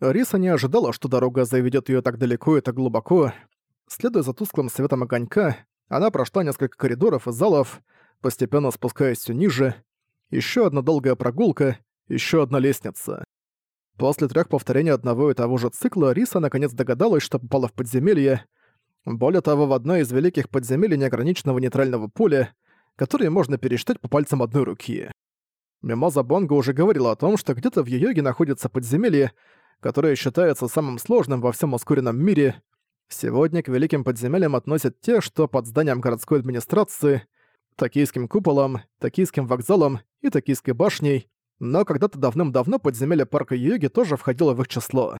Риса не ожидала, что дорога заведет ее так далеко и так глубоко. Следуя за тусклым светом огонька, она прошла несколько коридоров и залов, постепенно спускаясь все ниже. Еще одна долгая прогулка, еще одна лестница. После трех повторений одного и того же цикла Риса наконец догадалась, что попала в подземелье. Более того, в одно из великих подземелий неограниченного нейтрального поля, которые можно пересчитать по пальцам одной руки. Мимоза Бонго уже говорила о том, что где-то в Йоге находится подземелье, которое считается самым сложным во всем ускоренном мире. Сегодня к великим подземельям относят те, что под зданием городской администрации, Токийским куполом, Токийским вокзалом и Токийской башней, но когда-то давным-давно подземелье парка Йоги тоже входило в их число.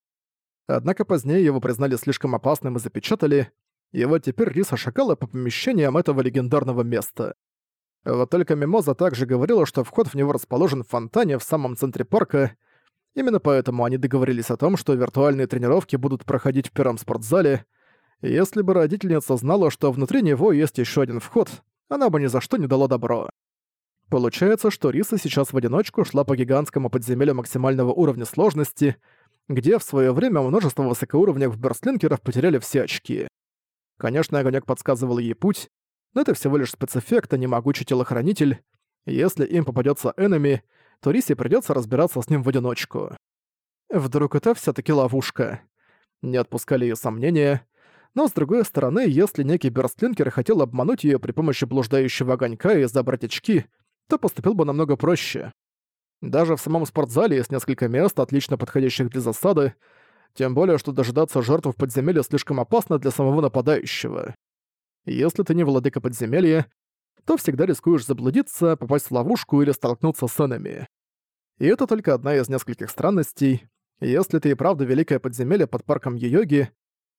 Однако позднее его признали слишком опасным и запечатали, и вот теперь Риса шагала по помещениям этого легендарного места. Вот только Мимоза также говорила, что вход в него расположен в фонтане в самом центре парка, именно поэтому они договорились о том, что виртуальные тренировки будут проходить в первом спортзале, если бы родительница знала, что внутри него есть еще один вход, она бы ни за что не дала добро. Получается, что Риса сейчас в одиночку шла по гигантскому подземелью максимального уровня сложности, где в свое время множество высокоуровневых берстлинкеров потеряли все очки. Конечно, огонек подсказывал ей путь, но это всего лишь спецэффект, а не могучий телохранитель. Если им попадется энеми, то Рисе придется разбираться с ним в одиночку. Вдруг это все таки ловушка? Не отпускали ее сомнения, но с другой стороны, если некий берстлинкер хотел обмануть ее при помощи блуждающего огонька и забрать очки, то поступил бы намного проще. Даже в самом спортзале есть несколько мест, отлично подходящих для засады, тем более, что дожидаться жертв в подземелье слишком опасно для самого нападающего. Если ты не владыка подземелья, то всегда рискуешь заблудиться, попасть в ловушку или столкнуться с энами. И это только одна из нескольких странностей. Если ты и правда великое подземелье под парком Йоги,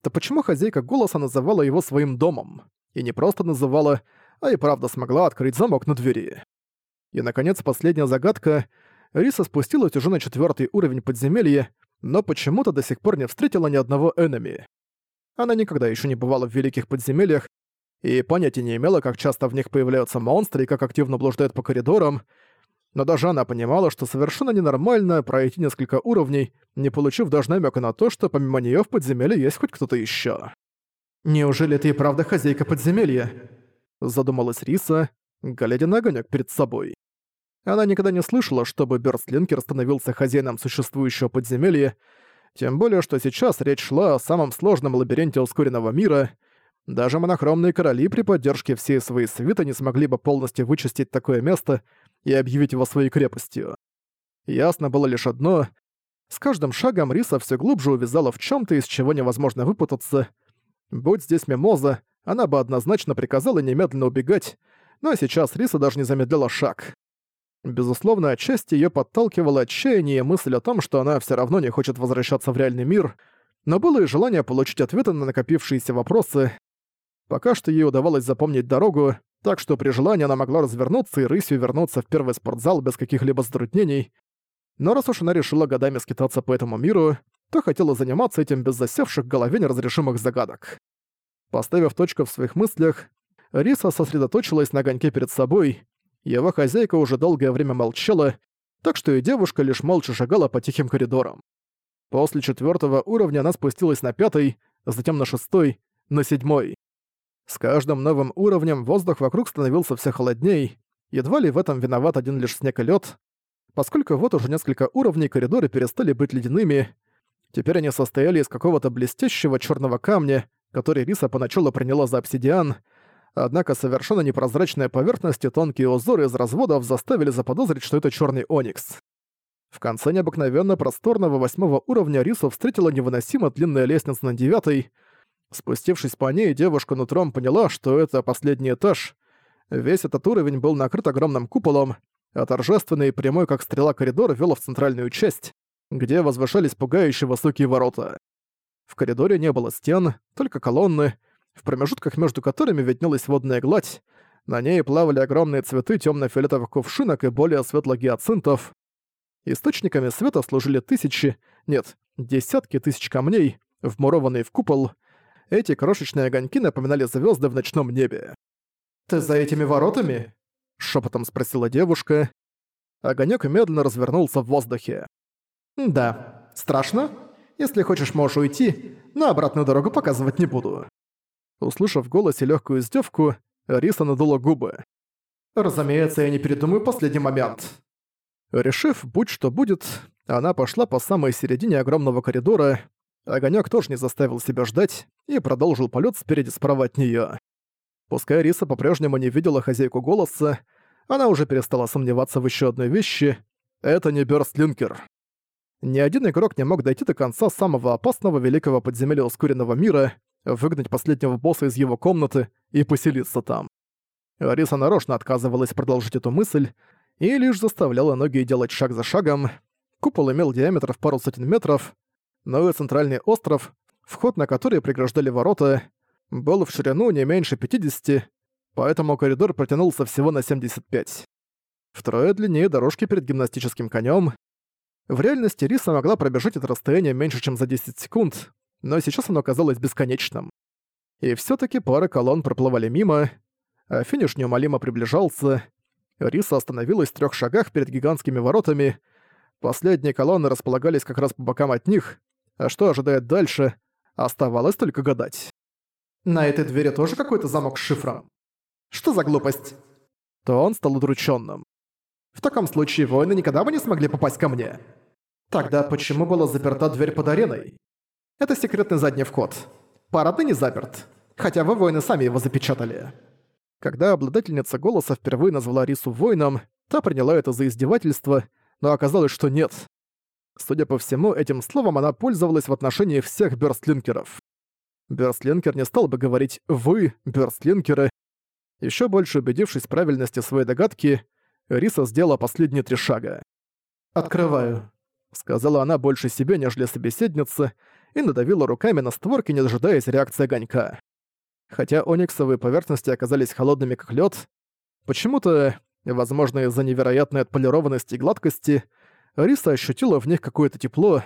то почему хозяйка голоса называла его своим домом? И не просто называла, а и правда смогла открыть замок на двери. И, наконец, последняя загадка. Риса спустилась уже на четвертый уровень подземелья, но почему-то до сих пор не встретила ни одного энеми. Она никогда еще не бывала в великих подземельях и понятия не имела, как часто в них появляются монстры и как активно блуждают по коридорам, но даже она понимала, что совершенно ненормально пройти несколько уровней, не получив даже намека на то, что помимо нее в подземелье есть хоть кто-то еще. «Неужели ты и правда хозяйка подземелья?» Задумалась Риса, глядя на огонек перед собой. Она никогда не слышала, чтобы Бёрстлинкер становился хозяином существующего подземелья, тем более, что сейчас речь шла о самом сложном лабиринте ускоренного мира. Даже монохромные короли при поддержке всей своей свиты не смогли бы полностью вычистить такое место и объявить его своей крепостью. Ясно было лишь одно — с каждым шагом Риса все глубже увязала в чем то из чего невозможно выпутаться. Будь здесь Мимоза, она бы однозначно приказала немедленно убегать, но сейчас Риса даже не замедляла шаг. Безусловно, отчасти ее подталкивало отчаяние и мысль о том, что она все равно не хочет возвращаться в реальный мир, но было и желание получить ответы на накопившиеся вопросы. Пока что ей удавалось запомнить дорогу, так что при желании она могла развернуться и рысью вернуться в первый спортзал без каких-либо затруднений. Но раз уж она решила годами скитаться по этому миру, то хотела заниматься этим без засевших в голове неразрешимых загадок. Поставив точку в своих мыслях, Риса сосредоточилась на огоньке перед собой. Его хозяйка уже долгое время молчала, так что и девушка лишь молча шагала по тихим коридорам. После четвертого уровня она спустилась на пятый, затем на шестой, на седьмой. С каждым новым уровнем воздух вокруг становился все холодней, едва ли в этом виноват один лишь снег и лед, поскольку вот уже несколько уровней коридоры перестали быть ледяными, теперь они состояли из какого-то блестящего черного камня, который Риса поначалу приняла за обсидиан, однако совершенно непрозрачная поверхность и тонкие узоры из разводов заставили заподозрить, что это черный оникс. В конце необыкновенно просторного восьмого уровня Рису встретила невыносимо длинная лестница на девятый. Спустившись по ней, девушка нутром поняла, что это последний этаж. Весь этот уровень был накрыт огромным куполом, а торжественный прямой как стрела коридор вел в центральную часть, где возвышались пугающие высокие ворота. В коридоре не было стен, только колонны, в промежутках между которыми виднелась водная гладь, на ней плавали огромные цветы темно-фиолетовых кувшинок и более светлых гиацинтов. Источниками света служили тысячи, нет, десятки тысяч камней, вмурованные в купол. Эти крошечные огоньки напоминали звезды в ночном небе. «Ты за этими воротами?» — шепотом спросила девушка. Огонек медленно развернулся в воздухе. «Да. Страшно?» Если хочешь, можешь уйти, но обратную дорогу показывать не буду». Услышав в голосе легкую издевку, Риса надула губы. «Разумеется, я не передумаю последний момент». Решив, будь что будет, она пошла по самой середине огромного коридора. Огонёк тоже не заставил себя ждать и продолжил полет спереди справа от неё. Пускай Риса по-прежнему не видела хозяйку голоса, она уже перестала сомневаться в ещё одной вещи — это не Бёрстлинкер. Ни один игрок не мог дойти до конца самого опасного великого подземелья ускоренного мира, выгнать последнего босса из его комнаты и поселиться там. Риса нарочно отказывалась продолжить эту мысль и лишь заставляла ноги делать шаг за шагом. Купол имел диаметр в пару сотен метров, но и центральный остров, вход на который преграждали ворота, был в ширину не меньше 50, поэтому коридор протянулся всего на 75. Втрое длиннее дорожки перед гимнастическим конем. В реальности Риса могла пробежать это расстояние меньше, чем за 10 секунд, но сейчас оно казалось бесконечным. И все таки пара колонн проплывали мимо, а финиш неумолимо приближался. Риса остановилась в трех шагах перед гигантскими воротами. Последние колонны располагались как раз по бокам от них, а что ожидает дальше, оставалось только гадать. На этой двери тоже какой-то замок с шифром? Что за глупость? То он стал удрученным. В таком случае воины никогда бы не смогли попасть ко мне. Тогда почему была заперта дверь под ареной? Это секретный задний вход. Парадный не заперт. Хотя вы воины сами его запечатали. Когда обладательница голоса впервые назвала Рису воином, та приняла это за издевательство, но оказалось, что нет. Судя по всему, этим словом она пользовалась в отношении всех бёрстлинкеров. Бёрстлинкер не стал бы говорить «вы, бёрстлинкеры». Ещё больше убедившись в правильности своей догадки, Риса сделала последние три шага. «Открываю», — сказала она больше себе, нежели собеседница, и надавила руками на створки, не дожидаясь реакции огонька. Хотя ониксовые поверхности оказались холодными как лед, почему-то, возможно из-за невероятной отполированности и гладкости, Риса ощутила в них какое-то тепло,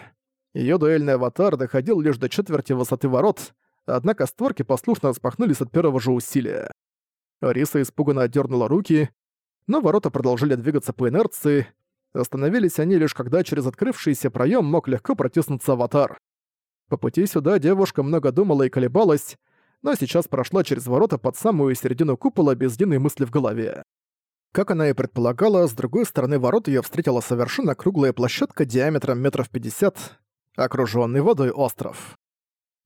Её дуэльный аватар доходил лишь до четверти высоты ворот, однако створки послушно распахнулись от первого же усилия. Риса испуганно отдернула руки, но ворота продолжили двигаться по инерции. Остановились они лишь когда через открывшийся проем мог легко протиснуться аватар. По пути сюда девушка много думала и колебалась, но сейчас прошла через ворота под самую середину купола без единой мысли в голове. Как она и предполагала, с другой стороны ворот её встретила совершенно круглая площадка диаметром метров пятьдесят, окружённый водой остров.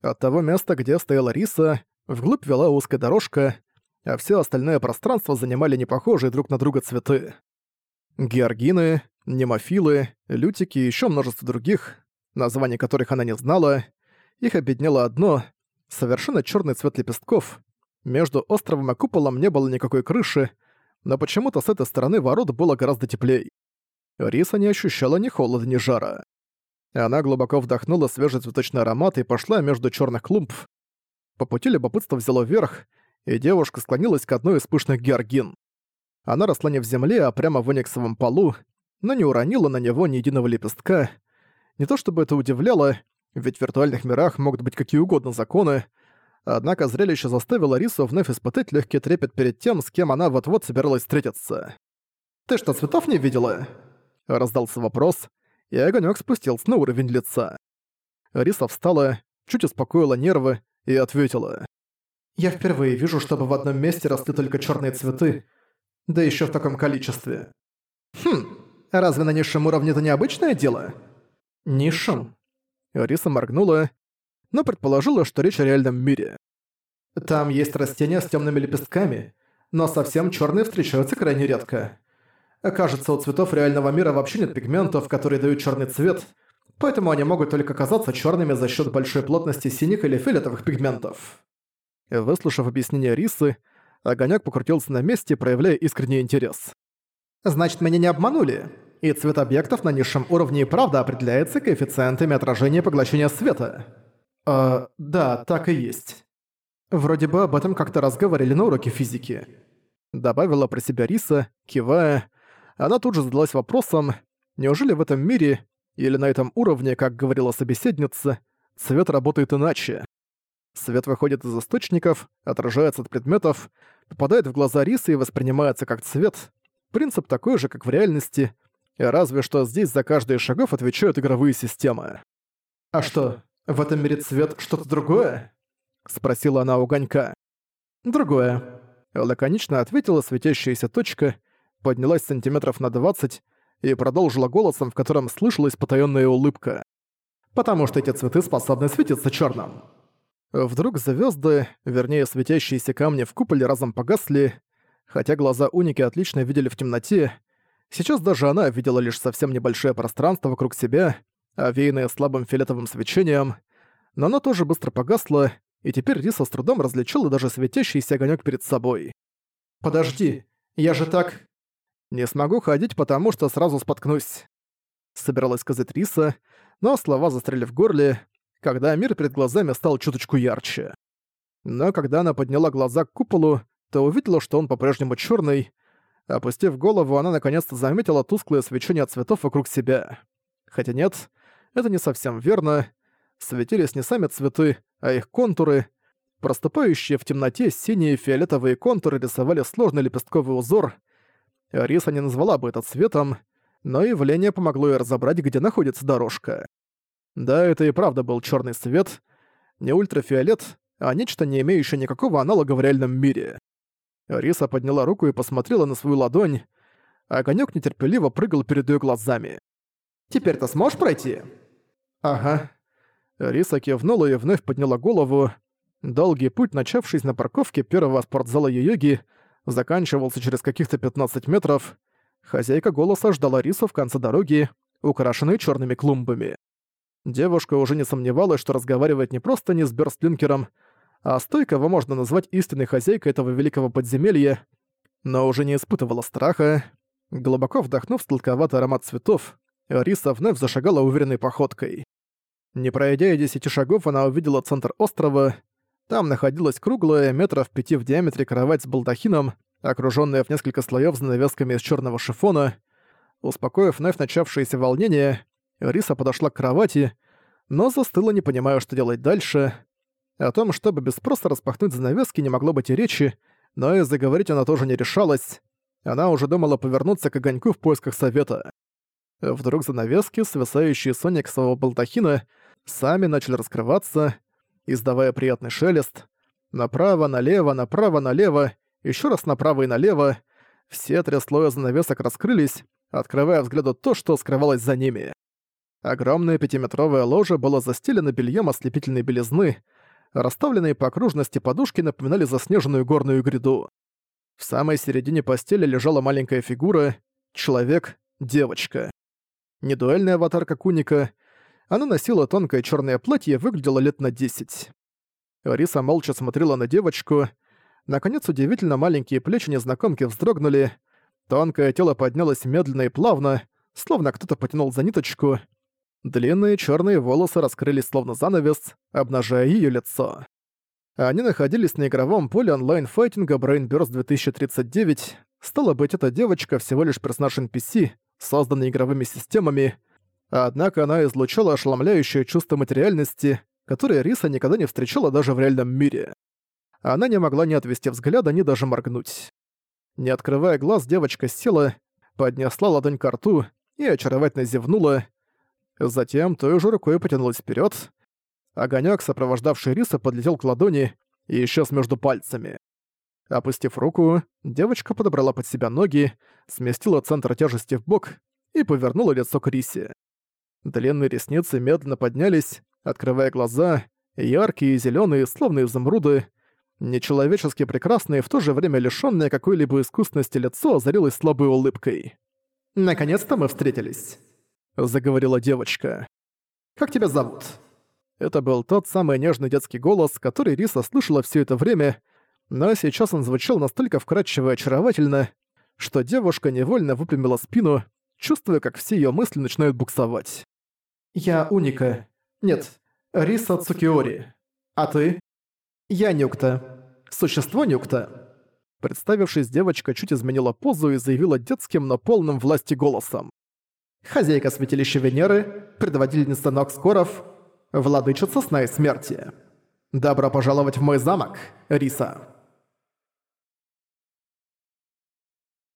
От того места, где стояла Риса, вглубь вела узкая дорожка, а все остальное пространство занимали непохожие друг на друга цветы. Георгины, немофилы, лютики и ещё множество других, названий которых она не знала. Их объединяло одно — совершенно чёрный цвет лепестков. Между островом и куполом не было никакой крыши, но почему-то с этой стороны ворот было гораздо теплее. Риса не ощущала ни холода, ни жара. Она глубоко вдохнула свежий цветочный аромат и пошла между чёрных клумб. По пути любопытство взяло верх, и девушка склонилась к одной из пышных георгин. Она росла не в земле, а прямо в ониксовом полу, но не уронила на него ни единого лепестка. Не то чтобы это удивляло, ведь в виртуальных мирах могут быть какие угодно законы, однако зрелище заставило Рису вновь испытать легкий трепет перед тем, с кем она вот-вот собиралась встретиться. «Ты что, цветов не видела?» — раздался вопрос, и огонёк спустился на уровень лица. Риса встала, чуть успокоила нервы и ответила. «Я впервые вижу, чтобы в одном месте росли только чёрные цветы, да ещё в таком количестве. Хм, разве на низшем уровне это необычное дело?» «Низшем?» Риса моргнула, но предположила, что речь о реальном мире. «Там есть растения с тёмными лепестками, но совсем чёрные встречаются крайне редко. Кажется, у цветов реального мира вообще нет пигментов, которые дают черный цвет, поэтому они могут только казаться черными за счет большой плотности синих или фиолетовых пигментов. Выслушав объяснение Рисы, огонек покрутился на месте, проявляя искренний интерес. «Значит, меня не обманули, и цвет объектов на низшем уровне и правда определяется коэффициентами отражения поглощения света». «А, да, так и есть. Вроде бы об этом как-то раз говорили на уроке физики». Добавила про себя Риса, кивая, она тут же задалась вопросом, неужели в этом мире, или на этом уровне, как говорила собеседница, цвет работает иначе? Свет выходит из источников, отражается от предметов, попадает в глаза рисы и воспринимается как цвет. Принцип такой же, как в реальности, разве что здесь за каждый из шагов отвечают игровые системы. «А что, в этом мире цвет что-то другое?» — спросила она у Ганька. «Другое», — лаконично ответила светящаяся точка, поднялась сантиметров на двадцать и продолжила голосом, в котором слышалась потаённая улыбка. «Потому что эти цветы способны светиться чёрным». Вдруг звёзды, вернее светящиеся камни в куполе разом погасли, хотя глаза Уники отлично видели в темноте, сейчас даже она видела лишь совсем небольшое пространство вокруг себя, овеянное слабым фиолетовым свечением, но оно тоже быстро погасло, и теперь Риса с трудом различила даже светящийся огонек перед собой. «Подожди, я же так...» «Не смогу ходить, потому что сразу споткнусь», — собиралась сказать Риса, но слова застряли в горле, когда мир перед глазами стал чуточку ярче. Но когда она подняла глаза к куполу, то увидела, что он по-прежнему черный. Опустив голову, она наконец-то заметила тусклое свечение цветов вокруг себя. Хотя нет, это не совсем верно. Светились не сами цветы, а их контуры. Проступающие в темноте синие и фиолетовые контуры рисовали сложный лепестковый узор. Риса не назвала бы это цветом, но явление помогло ей разобрать, где находится дорожка. Да, это и правда был черный свет, не ультрафиолет, а нечто, не имеющее никакого аналога в реальном мире. Риса подняла руку и посмотрела на свою ладонь. Огонёк нетерпеливо прыгал перед её глазами. «Теперь ты сможешь пройти?» «Ага». Риса кивнула и вновь подняла голову. Долгий путь, начавшись на парковке первого спортзала Йоги, заканчивался через каких-то 15 метров. Хозяйка голоса ждала Рису в конце дороги, украшенной чёрными клумбами. Девушка уже не сомневалась, что разговаривает не просто не с Бёрстлинкером, а с той, кого можно назвать истинной хозяйкой этого великого подземелья, но уже не испытывала страха. Глубоко вдохнув сладковатый аромат цветов, Риса вновь зашагала уверенной походкой. Не пройдя десяти шагов, она увидела центр острова. Там находилась круглая, метров пяти в диаметре кровать с балдахином, окружённая в несколько слоёв занавесками из чёрного шифона. Успокоив вновь начавшееся волнение, Риса подошла к кровати, но застыла, не понимая, что делать дальше. О том, чтобы без спроса распахнуть занавески, не могло быть и речи, но и заговорить она тоже не решалась. Она уже думала повернуться к огоньку в поисках совета. Вдруг занавески, свисающие с ониксового балдахина, сами начали раскрываться, издавая приятный шелест. Направо, налево, направо, налево, еще раз направо и налево. Все три слоя занавесок раскрылись, открывая взгляду то, что скрывалось за ними. Огромное пятиметровое ложе было застелено бельем ослепительной белизны, расставленные по окружности подушки напоминали заснеженную горную гряду. В самой середине постели лежала маленькая фигура — человек, девочка. Не дуэльная аватарка Куника, она носила тонкое черное платье и выглядела лет на десять. Риса молча смотрела на девочку. Наконец, удивительно маленькие плечи незнакомки вздрогнули. Тонкое тело поднялось медленно и плавно, словно кто-то потянул за ниточку — Длинные черные волосы раскрылись словно занавес, обнажая ее лицо. Они находились на игровом поле онлайн-файтинга Brain Burst 2039. Стало быть, эта девочка всего лишь персонаж NPC, созданный игровыми системами, однако она излучала ошеломляющее чувство материальности, которое Риса никогда не встречала даже в реальном мире. Она не могла ни отвести взгляда, ни даже моргнуть. Не открывая глаз, девочка села, поднесла ладонь к рту и очаровательно зевнула, Затем той же рукой потянулась вперед. Огонек, сопровождавший риса, подлетел к ладони и исчез между пальцами. Опустив руку, девочка подобрала под себя ноги, сместила центр тяжести в бок и повернула лицо к рисе. Длинные ресницы медленно поднялись, открывая глаза, яркие, зеленые, словно изумруды, нечеловечески прекрасные, в то же время лишённое какой-либо искусности лицо озарилось слабой улыбкой. «Наконец-то мы встретились» заговорила девочка. «Как тебя зовут?» Это был тот самый нежный детский голос, который Риса слышала все это время, но сейчас он звучал настолько вкрадчиво и очаровательно, что девушка невольно выпрямила спину, чувствуя, как все ее мысли начинают буксовать. «Я Уника. Нет, Риса Цукиори. А ты?» «Я Нюкта. Существо Нюкта». Представившись, девочка чуть изменила позу и заявила детским, но полным власти голосом хозяйка святилища Венеры, предводительница Нокскоров, владычица сна и смерти. Добро пожаловать в мой замок, Риса.